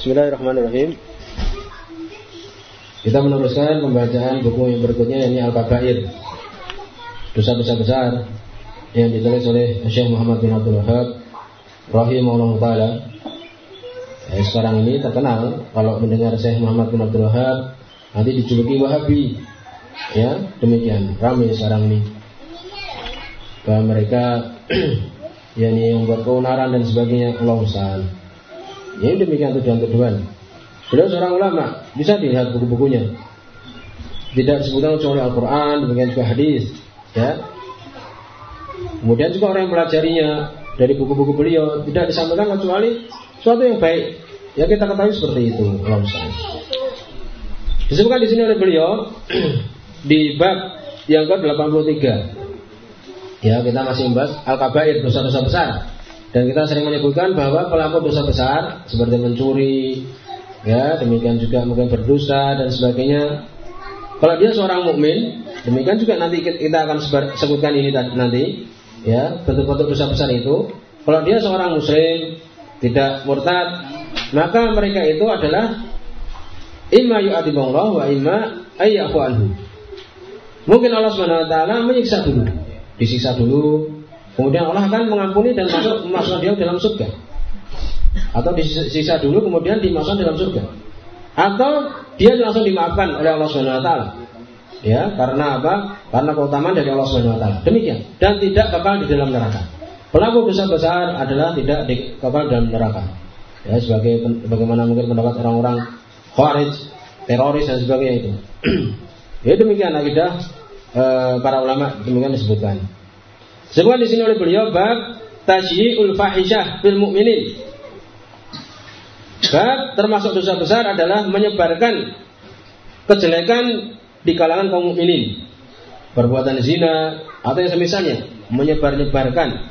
Bismillahirrahmanirrahim. Kita meneruskan pembacaan buku yang berikutnya yakni Al-Kabair. Dosa-dosa besar yang ditulis oleh Syekh Muhammad bin Abdul Wahab rahimahullah taala. Eh, sekarang ini terkenal kalau mendengar Syekh Muhammad bin Abdul Wahab nanti dijuluki Wahabi. Ya, demikian ramai sekarang ini. Bahwa mereka yakni membuat keonaran dan sebagainya Allah Ini demikian tujuan-tujuan. Beliau seorang ulama, bisa dilihat buku-bukunya. Tidak disebutkan kecuali Al-Quran, demikian juga hadis. Ya. Kemudian juga orang yang pelajarinya dari buku-buku beliau tidak disampaikan kecuali suatu yang baik. Ya kita ketahui seperti itu. Disebutkan di sini oleh beliau di bab yang ke-83. Ya, kita masih membahas al-kabair, dosa-dosa besar. Dan kita sering menyebutkan bahwa pelaku dosa besar seperti mencuri, ya demikian juga mungkin berdosa dan sebagainya. Kalau dia seorang mukmin, demikian juga nanti kita akan sebutkan ini nanti, ya bentuk-bentuk dosa besar itu. Kalau dia seorang muslim, tidak murtad, maka mereka itu adalah imma yu'adibullah wa imma ayyafu anhu. Mungkin Allah Subhanahu wa taala menyiksa dulu. Disiksa dulu, Kemudian Allah akan mengampuni dan masuk masuk dia dalam surga. Atau disisa dulu kemudian dimasukkan dalam surga. Atau dia langsung dimaafkan oleh Allah Subhanahu wa taala. Ya, karena apa? Karena keutamaan dari Allah Subhanahu wa taala. Demikian dan tidak kekal di dalam neraka. Pelaku dosa besar adalah tidak kekal dalam neraka. Ya, sebagai bagaimana mungkin pendapat orang-orang khawarij, teroris dan sebagainya itu. ya demikian akidah e, para ulama demikian disebutkan. Semua di sini oleh beliau bab tajyi'ul fahisyah fil mu'minin. Bab termasuk dosa besar adalah menyebarkan kejelekan di kalangan kaum mukminin. Perbuatan zina atau yang semisalnya menyebar-nyebarkan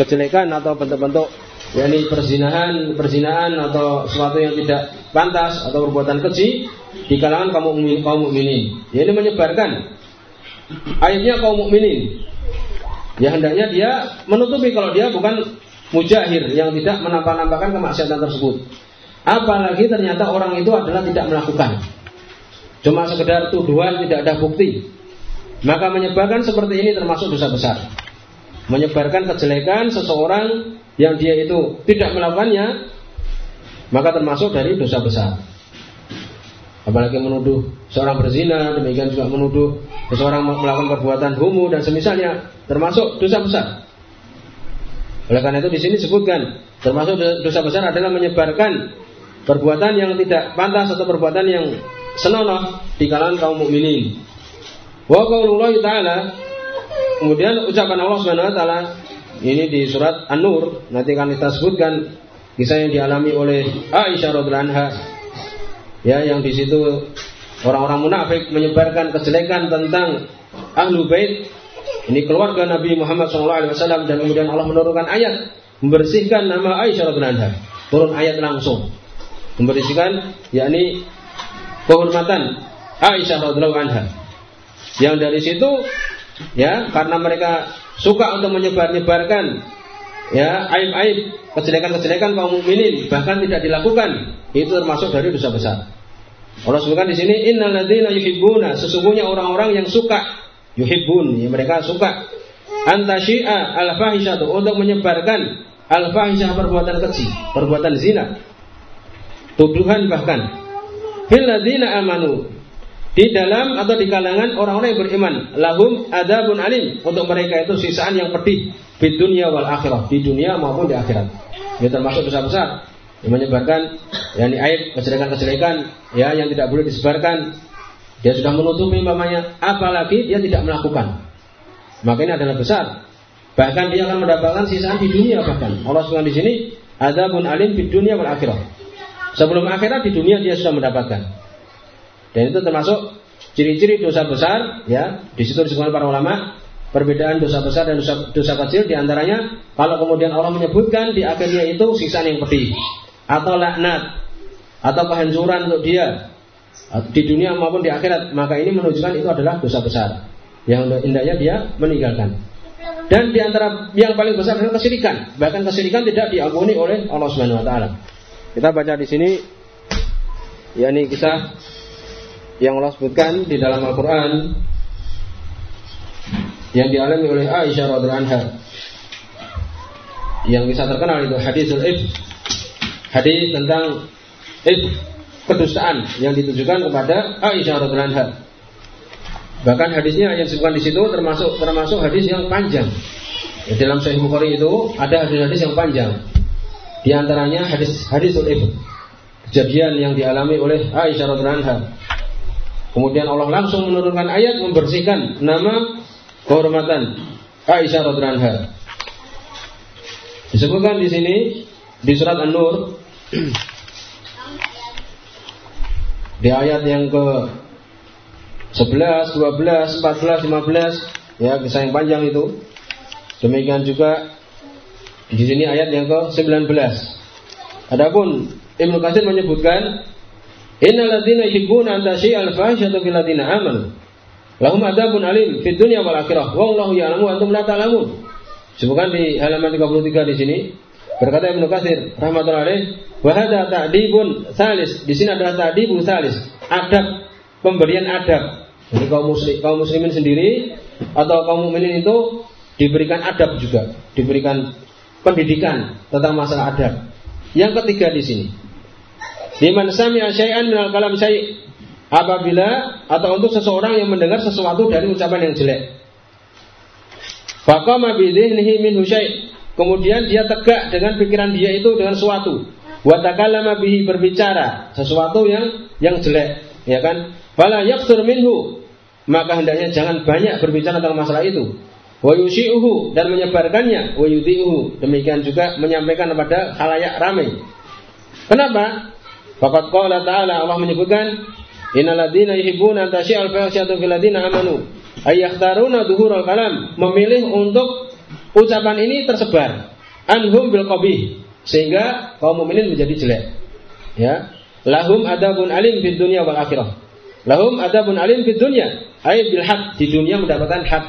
kejelekan atau bentuk-bentuk yakni perzinahan, perzinahan atau sesuatu yang tidak pantas atau perbuatan keji di kalangan kaum mukminin. Ini menyebarkan aibnya kaum mukminin Ya hendaknya dia menutupi kalau dia bukan mujahir yang tidak menampak-nampakkan kemaksiatan tersebut. Apalagi ternyata orang itu adalah tidak melakukan. Cuma sekedar tuduhan tidak ada bukti. Maka menyebarkan seperti ini termasuk dosa besar. Menyebarkan kejelekan seseorang yang dia itu tidak melakukannya maka termasuk dari dosa besar. Apalagi menuduh seorang berzina, demikian juga menuduh seseorang melakukan perbuatan homo dan semisalnya termasuk dosa besar. Oleh karena itu di sini disebutkan termasuk dosa besar adalah menyebarkan perbuatan yang tidak pantas atau perbuatan yang senonoh di kalangan kaum mukminin. Wa qaulullah taala kemudian ucapan Allah Subhanahu wa taala ini di surat An-Nur nanti akan kita sebutkan kisah yang dialami oleh Aisyah radhiyallahu anha ya yang di situ orang-orang munafik menyebarkan kejelekan tentang ahlu bait ini keluarga Nabi Muhammad SAW dan kemudian Allah menurunkan ayat membersihkan nama Aisyah radhiallahu anha. Turun ayat langsung membersihkan yakni kehormatan Aisyah radhiallahu anha. Yang dari situ ya karena mereka suka untuk menyebar-nyebarkan ya aib-aib kejelekan-kejelekan kaum mukminin bahkan tidak dilakukan itu termasuk dari dosa besar. Allah sebutkan di sini innalladzina yuhibbuna sesungguhnya orang-orang yang suka yuhibbun ya mereka suka antasyi'a al fahisyatu untuk menyebarkan al fahisyah perbuatan keji, perbuatan zina. Tuduhan bahkan fil amanu di dalam atau di kalangan orang-orang yang beriman lahum adabun alim untuk mereka itu sisaan yang pedih di dunia wal akhirah di dunia maupun di akhirat ini termasuk dosa besar yang menyebarkan yakni aib kejelekan-kejelekan ya yang tidak boleh disebarkan dia sudah menutupi mamanya, apalagi dia tidak melakukan. Maka ini adalah besar. Bahkan dia akan mendapatkan sisaan di dunia bahkan. Allah SWT di sini ada pun alim di dunia wal akhirah. Sebelum akhirat di dunia dia sudah mendapatkan. Dan itu termasuk ciri-ciri dosa besar ya. Di situ disebutkan para ulama perbedaan dosa besar dan dosa, dosa kecil di antaranya kalau kemudian Allah menyebutkan di akhirnya itu sisaan yang pedih atau laknat atau kehancuran untuk dia di dunia maupun di akhirat maka ini menunjukkan itu adalah dosa besar yang indahnya dia meninggalkan dan di antara yang paling besar adalah kesyirikan bahkan kesyirikan tidak diampuni oleh Allah Subhanahu wa taala Kita baca di sini yakni kisah yang Allah sebutkan di dalam Al-Qur'an yang dialami oleh Aisyah radhiyallahu anha. Yang bisa terkenal itu hadisul if. Hadis tentang if kedustaan yang ditujukan kepada Aisyah radhiyallahu anha. Bahkan hadisnya yang disebutkan di situ termasuk termasuk hadis yang panjang. Ya, dalam Sahih Bukhari itu ada hadis-hadis yang panjang. Di antaranya hadis hadis if kejadian yang dialami oleh Aisyah radhiyallahu anha. Kemudian Allah langsung menurunkan ayat membersihkan nama kehormatan Aisyah radhiyallahu anha. Disebutkan di sini di surat An-Nur di ayat yang ke 11, 12, 14, 15 ya kisah yang panjang itu. Demikian juga di sini ayat yang ke 19. Adapun Ibnu Katsir menyebutkan Innal ladzina yuhibbuna an tashi'al fahsyatu fil ladzina amanu Lahum adabun alim fid dunya wal akhirah. Wallahu ya'lamu antum la ta'lamun. Sebutkan di halaman 33 di sini. Berkata Ibnu Katsir rahmatullahi alaih, wa hadza ta'dibun salis. Di sini adalah ta'dibun salis. Adab pemberian adab. Jadi kaum muslim, kaum muslimin sendiri atau kaum mukminin itu diberikan adab juga, diberikan pendidikan tentang masalah adab. Yang ketiga di sini. Liman sami'a syai'an minal kalam syai' apabila atau untuk seseorang yang mendengar sesuatu dari ucapan yang jelek. Faqama bidhnihi min husyai. Kemudian dia tegak dengan pikiran dia itu dengan sesuatu. Wa takallama bihi berbicara sesuatu yang yang jelek, ya kan? Fala yaksur minhu. Maka hendaknya jangan banyak berbicara tentang masalah itu. Wa yushi'uhu dan menyebarkannya, wa yudhi'uhu. Demikian juga menyampaikan kepada halayak ramai. Kenapa? Fakat qala ta'ala Allah menyebutkan Innaladina yuhibbuna tasyi'al fahisyatu fil ladina amanu ayakhtaruna dhuhurul kalam memilih untuk ucapan ini tersebar anhum bil qabih sehingga kaum mukminin menjadi jelek. Ya. Lahum adabun alim di dunia wal akhirah. Lahum adabun alim di dunia, ay bil had di dunia mendapatkan had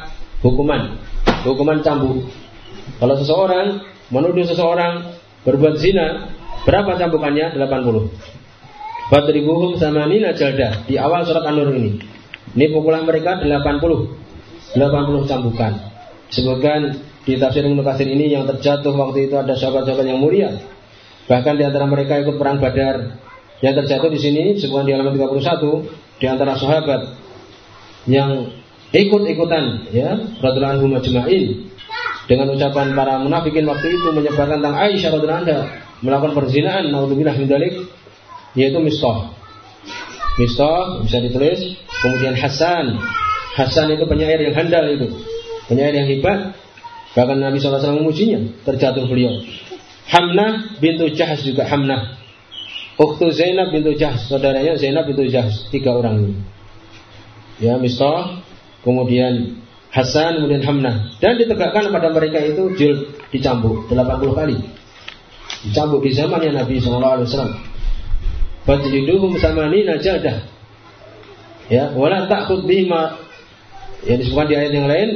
hukuman, hukuman cambuk. Kalau seseorang menuduh seseorang berbuat zina, berapa cambukannya? 80. Fadribuhum samanina jaldah di awal surat An-Nur ini. Ini pukulan mereka 80 80 cambukan. Sebutkan di tafsir Ibnu Katsir ini yang terjatuh waktu itu ada sahabat-sahabat yang mulia. Bahkan di antara mereka ikut perang Badar. Yang terjatuh di sini sebutkan di halaman 31 di antara sahabat yang ikut-ikutan ya radhiyallahu anhu majma'in dengan ucapan para munafikin waktu itu menyebarkan tentang Aisyah radhiyallahu anha melakukan perzinaan naudzubillah min yaitu Mistah. Mistah bisa ditulis, kemudian Hasan. Hasan itu penyair yang handal itu, penyair yang hebat. Bahkan Nabi SAW memujinya, terjatuh beliau. Hamnah bintu Jahas juga Hamnah. Ukhtu Zainab bintu Jahas, saudaranya Zainab bintu Jahas, tiga orang ini. Ya, Mistah, kemudian Hasan, kemudian Hamnah. Dan ditegakkan pada mereka itu jil dicambuk 80 kali. Dicambuk di zamannya Nabi SAW. Fajliduhum samanina jaldah. Ya, wala ta'khud bihima yang disebutkan di ayat yang lain,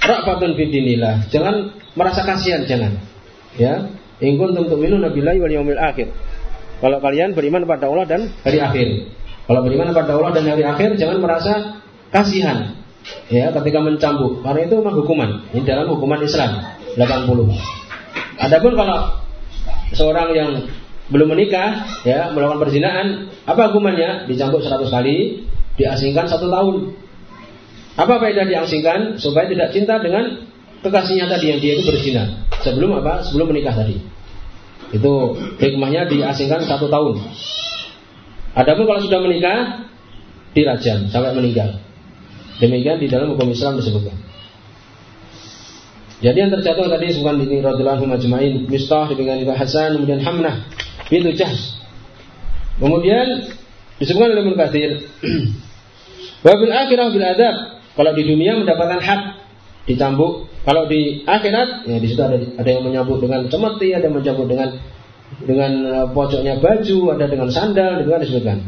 rafatun fidinillah. Jangan merasa kasihan, jangan. Ya, in kuntum tu'minun billahi wal yaumil akhir. Kalau kalian beriman kepada Allah dan hari akhir. Kalau beriman kepada Allah dan hari akhir, jangan merasa kasihan. Ya, ketika mencambuk, karena itu memang hukuman. Ini dalam hukuman Islam 80. Adapun kalau seorang yang belum menikah, ya melakukan perzinaan, apa hukumannya? Dicampur 100 kali, diasingkan satu tahun. Apa faedah diasingkan? Supaya tidak cinta dengan kekasihnya tadi yang dia itu berzina. Sebelum apa? Sebelum menikah tadi. Itu hikmahnya diasingkan satu tahun. Adapun kalau sudah menikah, dirajam sampai meninggal. Demikian di dalam hukum Islam disebutkan. Jadi yang terjatuh tadi bukan ini radhiyallahu majma'in, Mistah dengan Hasan kemudian Hamnah pintu Jahs. Kemudian disebutkan oleh Ibnu Katsir, Wabil akhirah bil adab. Kalau di dunia mendapatkan hak dicambuk, kalau di akhirat ya di situ ada ada yang menyambut dengan cemeti, ada yang menyambut dengan dengan uh, pojoknya baju, ada dengan sandal, itu kan disebutkan.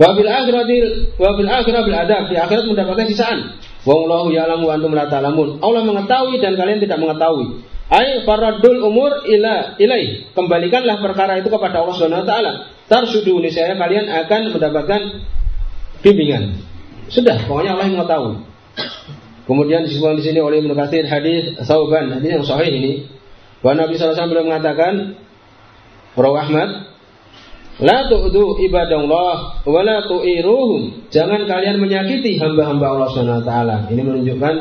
Wabil akhiratil wabil akhirah bil adab di akhirat mendapatkan sisaan. Wallahu ya'lamu antum la ta'lamun. Allah mengetahui dan kalian tidak mengetahui. Ai faradul umur ila ilai. Kembalikanlah perkara itu kepada Allah Subhanahu wa taala. Tarsudu saya kalian akan mendapatkan bimbingan. Sudah, pokoknya Allah yang tahu. Kemudian disebutkan di sini oleh Ibnu Katsir hadis Sauban, hadis yang sahih ini. Bahwa Nabi SAW beliau mengatakan, Rawi Ahmad, La tu'du ibadallah wa la tu'iruhum. Jangan kalian menyakiti hamba-hamba Allah Subhanahu wa taala. Ini menunjukkan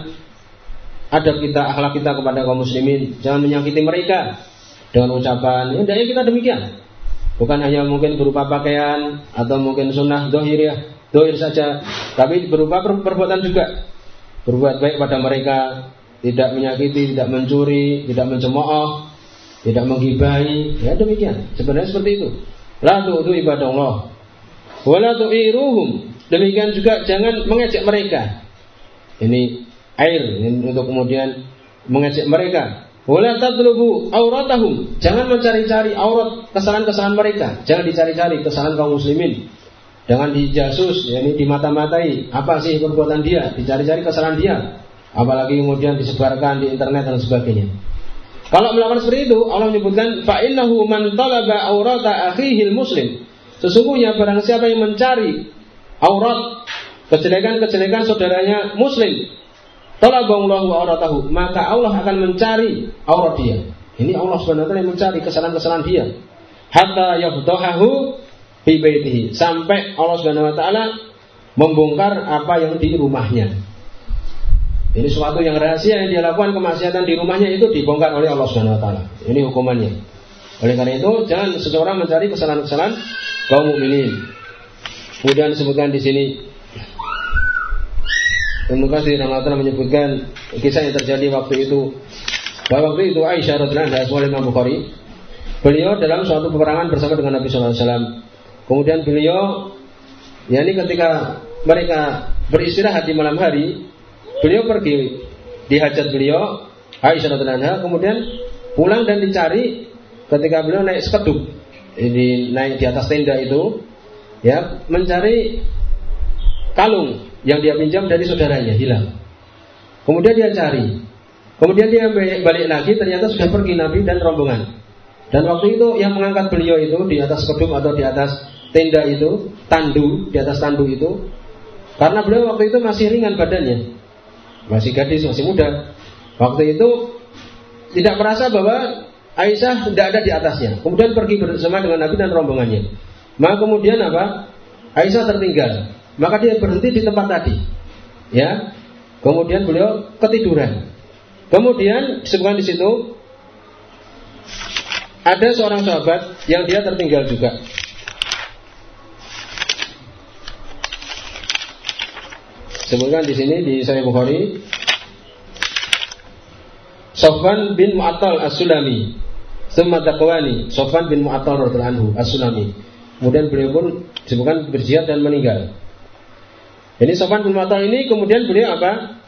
adab kita, akhlak kita kepada kaum muslimin. Jangan menyakiti mereka dengan ucapan, ya hendaknya kita demikian. Bukan hanya mungkin berupa pakaian atau mungkin sunnah dohir ya, dohir saja, tapi berupa perbuatan juga. Berbuat baik pada mereka, tidak menyakiti, tidak mencuri, tidak mencemooh, tidak menggibahi, ya demikian. Sebenarnya seperti itu. La tu'du ibadallah. Wala tu'iruhum. Demikian juga jangan mengejek mereka. Ini air untuk kemudian mengejek mereka. Wala tatlubu auratahum. Jangan mencari-cari aurat kesalahan-kesalahan mereka. Jangan dicari-cari kesalahan kaum muslimin. Jangan dijasus, ya ini dimata-matai. Apa sih perbuatan dia? Dicari-cari kesalahan dia. Apalagi kemudian disebarkan di internet dan sebagainya. Kalau melakukan seperti itu, Allah menyebutkan fa innahu man talaba aurata akhihi muslim. Sesungguhnya barang siapa yang mencari aurat kejelekan-kejelekan saudaranya muslim, Talaballahu auratahu, maka Allah akan mencari aurat dia. Ini Allah wa taala yang mencari kesalahan-kesalahan dia. Hatta yafdahahu fi baitihi, sampai Allah wa taala membongkar apa yang di rumahnya. Ini suatu yang rahasia yang dia lakukan kemaksiatan di rumahnya itu dibongkar oleh Allah wa taala. Ini hukumannya. Oleh karena itu, jangan seseorang mencari kesalahan-kesalahan kaum mukminin. Kemudian disebutkan di sini Ibnu Katsir Allah menyebutkan kisah yang terjadi waktu itu bahwa waktu itu Aisyah radhiyallahu anha oleh Imam Bukhari beliau dalam suatu peperangan bersama dengan Nabi sallallahu alaihi wasallam. Kemudian beliau ya ini ketika mereka beristirahat di malam hari, beliau pergi di hajat beliau Aisyah radhiyallahu anha kemudian pulang dan dicari ketika beliau naik sekeduk ini naik di atas tenda itu ya mencari kalung yang dia pinjam dari saudaranya hilang. Kemudian dia cari. Kemudian dia balik lagi ternyata sudah pergi Nabi dan rombongan. Dan waktu itu yang mengangkat beliau itu di atas kedung atau di atas tenda itu, tandu, di atas tandu itu, karena beliau waktu itu masih ringan badannya. Masih gadis, masih muda. Waktu itu tidak merasa bahwa Aisyah tidak ada di atasnya. Kemudian pergi bersama dengan Nabi dan rombongannya. Maka kemudian apa? Aisyah tertinggal. Maka dia berhenti di tempat tadi. Ya. Kemudian beliau ketiduran. Kemudian disebutkan di situ ada seorang sahabat yang dia tertinggal juga. Sebutkan di sini di Sahih Bukhari Sofwan bin Mu'attal As-Sulami Summa Taqwani Sofwan bin Mu'attal radhiyallahu anhu As-Sulami Kemudian beliau pun disebutkan berjihad dan meninggal ini Sofan bin Mu'attal ini kemudian beliau apa?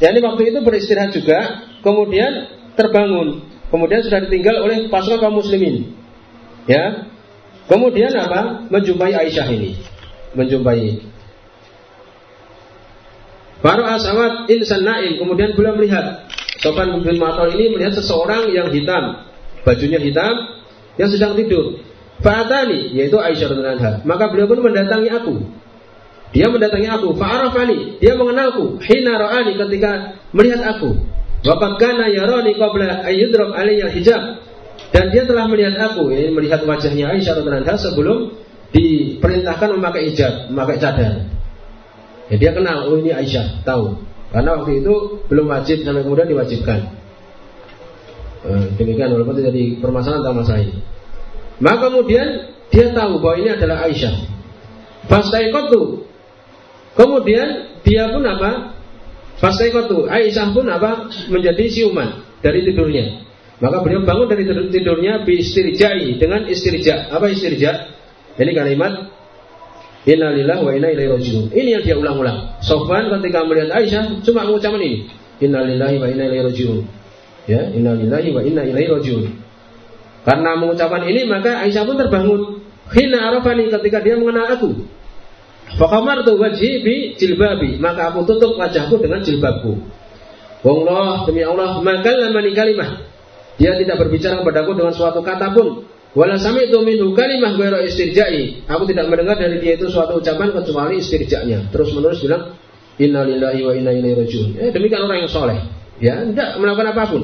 Ya ini waktu itu beristirahat juga, kemudian terbangun, kemudian sudah ditinggal oleh pasukan kaum muslimin. Ya, kemudian apa? Menjumpai Aisyah ini, menjumpai. Baru asawat insan naim, kemudian beliau melihat Sofan bin Mu'attal ini melihat seseorang yang hitam, bajunya hitam, yang sedang tidur. Fa'atani, yaitu Aisyah Maka beliau pun mendatangi aku. Dia mendatangi aku, fa'arafani, dia mengenalku, hina ra'ani ketika melihat aku. Waqad kana yarani qabla ayyudrab alayya hijab. Dan dia telah melihat aku, ya, melihat wajahnya Aisyah radhiyallahu sebelum diperintahkan memakai hijab, memakai cadar. Ya, dia kenal, oh ini Aisyah, tahu. Karena waktu itu belum wajib sampai kemudian diwajibkan. Eh, demikian walaupun terjadi permasalahan masalah ini. Maka kemudian dia tahu bahwa ini adalah Aisyah. Fastaikotu Kemudian dia pun apa? Fastaikotu Aisyah pun apa? Menjadi siuman dari tidurnya. Maka beliau bangun dari tidurnya bi istirjai dengan istirja. Apa istirja? Ini kalimat Innalillahi wa inna ilaihi rajiun. Ini yang dia ulang-ulang. Sofwan ketika melihat Aisyah cuma mengucapkan ini. Innalillahi wa inna ilaihi rajiun. Ya, innalillahi wa inna ilaihi rajiun. Karena mengucapkan ini maka Aisyah pun terbangun. Hina arafani ketika dia mengenal aku. Tu wajhi bi jilbabi, maka aku tutup wajahku dengan jilbabku. Wallah demi Allah, maka lamani kalimah. Dia tidak berbicara kepadaku dengan suatu kata pun. Wala sami'tu minhu kalimah ghairu istirja'i. Aku tidak mendengar dari dia itu suatu ucapan kecuali istirja'nya. Terus menerus bilang, Inna lillahi wa inna ilaihi rajiun. Eh, demikian orang yang soleh. Ya, tidak melakukan apa pun.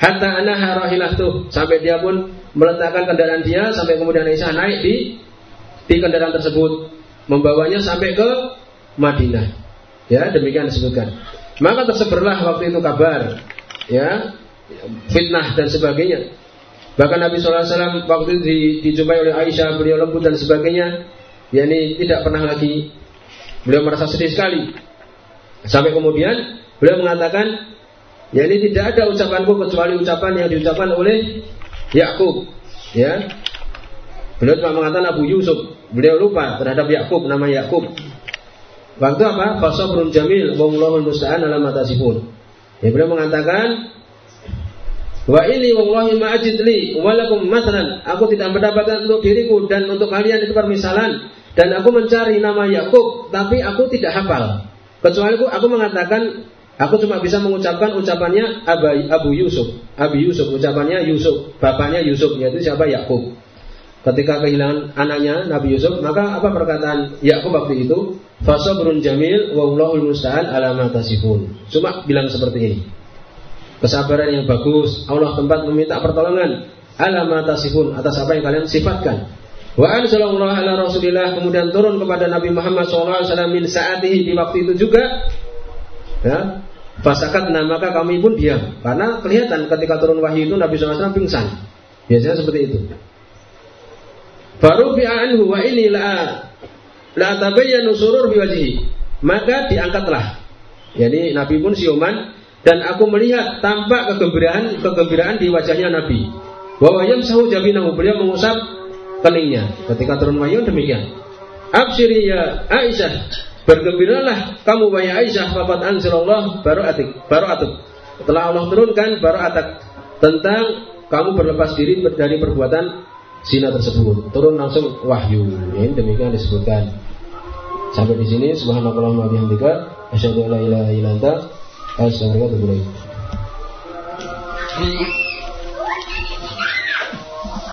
Hatta anaha tuh sampai dia pun meletakkan kendaraan dia sampai kemudian Aisyah naik di di kendaraan tersebut membawanya sampai ke Madinah. Ya, demikian disebutkan. Maka tersebarlah waktu itu kabar ya fitnah dan sebagainya. Bahkan Nabi SAW waktu itu dijumpai oleh Aisyah, beliau lembut dan sebagainya. Ya ini tidak pernah lagi beliau merasa sedih sekali. Sampai kemudian beliau mengatakan, ya ini tidak ada ucapanku kecuali ucapan yang diucapkan oleh Yakub. Ya, beliau cuma mengatakan Abu Yusuf. Beliau lupa terhadap Yakub, nama Yakub. Waktu apa? Fasabrun jamil, wallahu musta'an ala matasifun. Ya beliau mengatakan Wa ini wallahi ma'ajid li walakum masalan. Aku tidak mendapatkan untuk diriku dan untuk kalian itu permisalan. Dan aku mencari nama Yakub, tapi aku tidak hafal. Kecuali aku, aku mengatakan, aku cuma bisa mengucapkan ucapannya Abu, Abu Yusuf. Abu Yusuf, ucapannya Yusuf. Bapaknya Yusuf, yaitu siapa? Yakub. Ketika kehilangan anaknya Nabi Yusuf, maka apa perkataan Yakub waktu itu? Fasabrun jamil wa musta'an ala tasifun. Cuma bilang seperti ini kesabaran yang bagus. Allah tempat meminta pertolongan. Ala tasifun atas apa yang kalian sifatkan. Wa anzalallahu ala Rasulillah kemudian turun kepada Nabi Muhammad SAW min saatihi di waktu itu juga. Ya, Fasakat maka kami pun diam karena kelihatan ketika turun wahyu itu Nabi SAW pingsan. Biasanya seperti itu. Baru anhu wa ini la la tabayyanu surur biwajhi. Maka diangkatlah. Jadi Nabi pun siuman dan aku melihat tampak kegembiraan kegembiraan di wajahnya Nabi. Bahwa sahu jabinahu beliau mengusap keningnya ketika turun wahyu demikian. Absyiri ya Aisyah bergembiralah kamu wahai Aisyah fakat anzalallah baru atik baru atuk. Setelah Allah turunkan baru atak tentang kamu berlepas diri dari perbuatan zina tersebut. Turun langsung wahyu. Ini demikian disebutkan. Sampai di sini subhanallah wa bihamdika asyhadu an la ilaha illa anta Assalamualaikum warahmatullahi wabarakatuh.